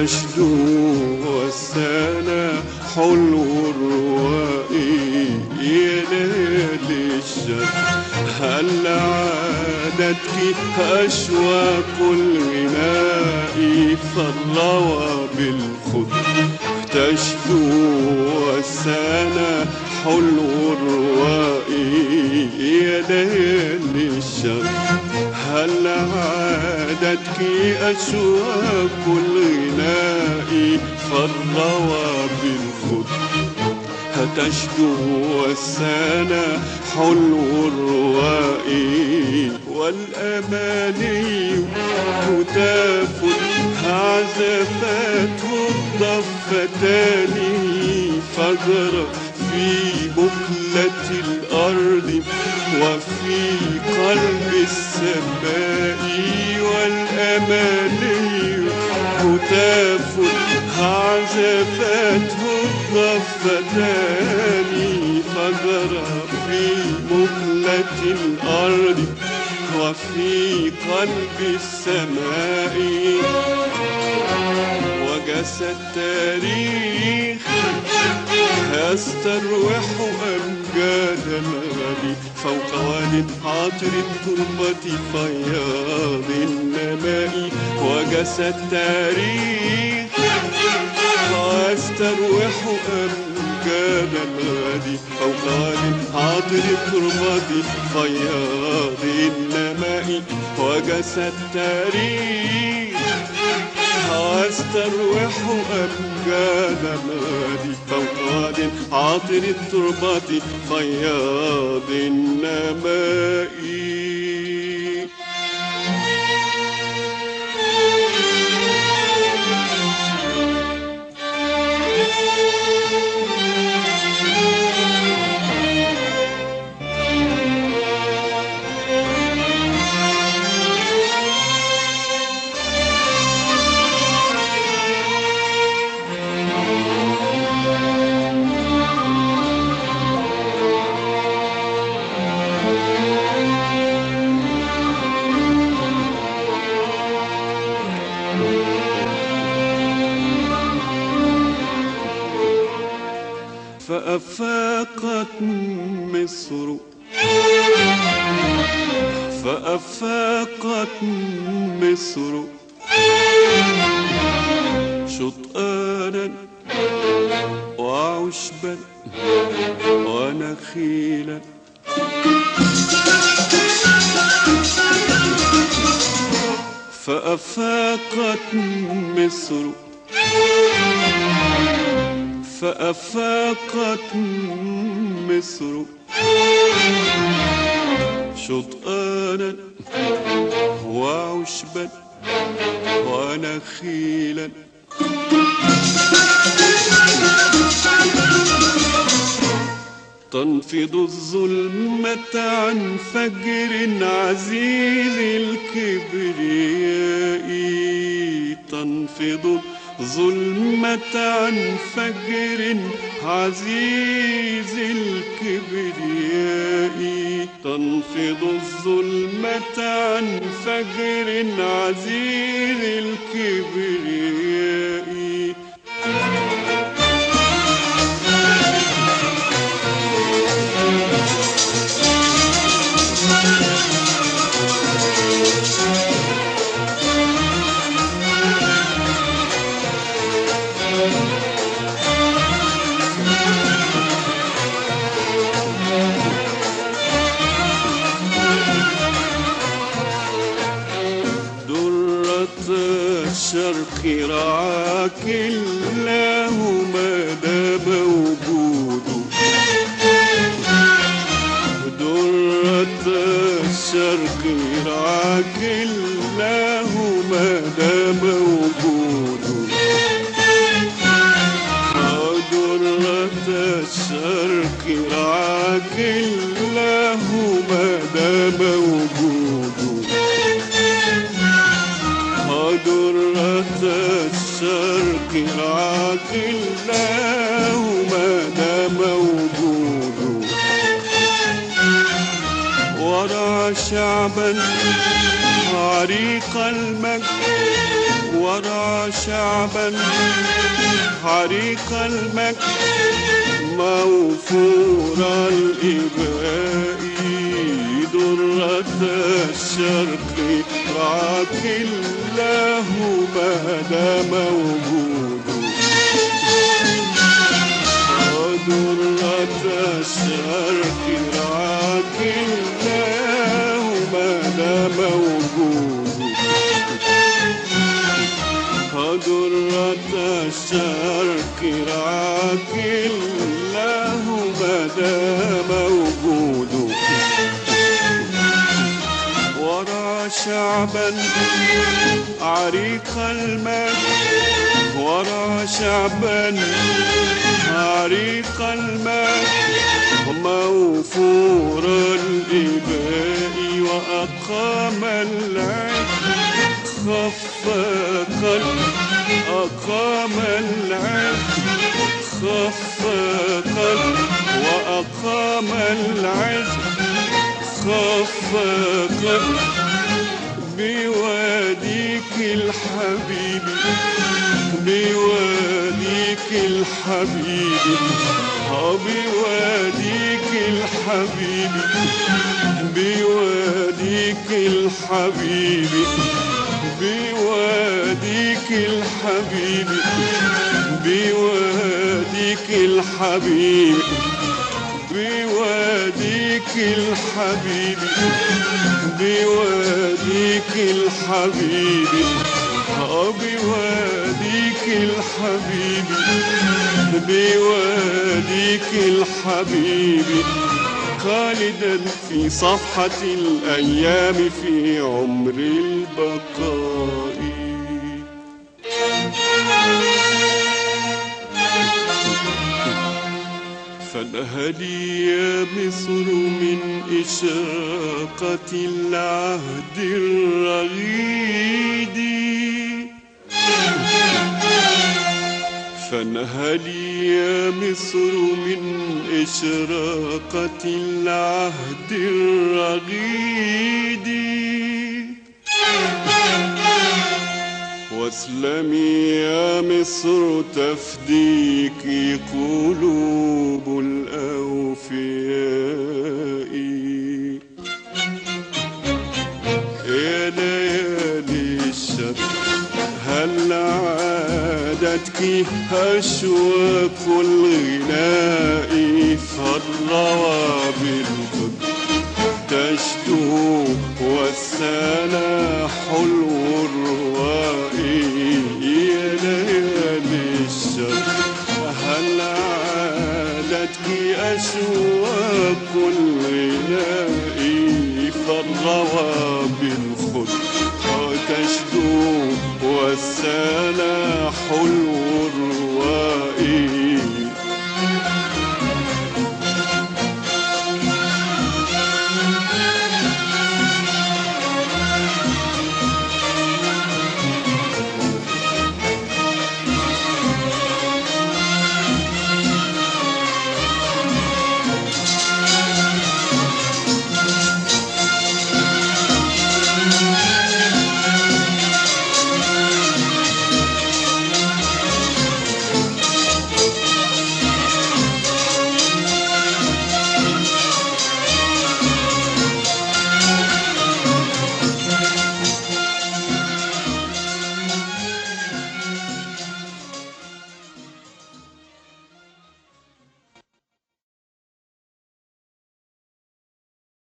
تشدو والسنة حلو الرواء ينال الشر هل عادتك أشواق الغناء فالروى بالخد تشدو والسنة حلو الرواء عادتك أشواق الغناء فالروى بالخد هتشدو والسنة حلو الرواء والأماني هتاف عزفته الضفتان فجر في بكلة الأرض وفي قلب السماء. هتاف عزفته الضفتان فجر في مهلة الأرض وفي قلب السماء. وجس التاريخ يستروح أمجاد الغد فوق واد عاطر التربة فياض النماء وجس التاريخ. ويستروح أمجاد الغد فوق واد عاطر التربة فياض النماء وجس التاريخ. وأستروح أمجاد الغد فوق واد عاطر التربة فياض النماء فأفاقت مصر. شطآنا وعشبا ونخيلا فأفاقت مصر. فأفاقت مصر. شطآنا وعشبا ونخيلا تنفض الظلمة عن فجر عزيز الكبرياء. تنفض ظلمة عن فجر عزيز الكبرياء. تنفض الظلمة عن فجر عزيز. رعاك الله وجوده درة الشرق رعاك الله ما وجوده درة الشرق رعاك الله سرة الشرق العاقل له مدى موجود ورع شعبا عريق المجد ورع شعبا عريق المجد موفور الإباء. درة الشرق راكل انت موجود قدرة الشرق العاجل ما أنا موجود قدرة الشرق العاجل ما موجود شعبا عريق المجد ورا شعبا عريق المجد. موفور الإباء وأقام العهد خفقا أقام العهد خفقا وأقام العهد خفقا بواديك الحبيب بواديك الحبيب بواديك الحبيب بواديك الحبيب بواديك الحبيب بواديك الحبيب بواديك بيوديك الحبيبي بيوديك الحبيبي آه بيوديك الحبيبي بيوديك الحبيبي خالدا في صفحة الأيام في عمر البقاء. فانهلي يا مصر من إشراقة العهد الرغيد. فانهلي يا مصر من إشراقة العهد الرغيد. واسلمي يا مصر تفديك قلوب الأوفياء. يا ليالي الشك هل عادتك أشواق الغناء؟ فالروى بالقدر تشدو والسنا حلو يلاقي فالروى بالخلق وتشدو والسلاح الوحيد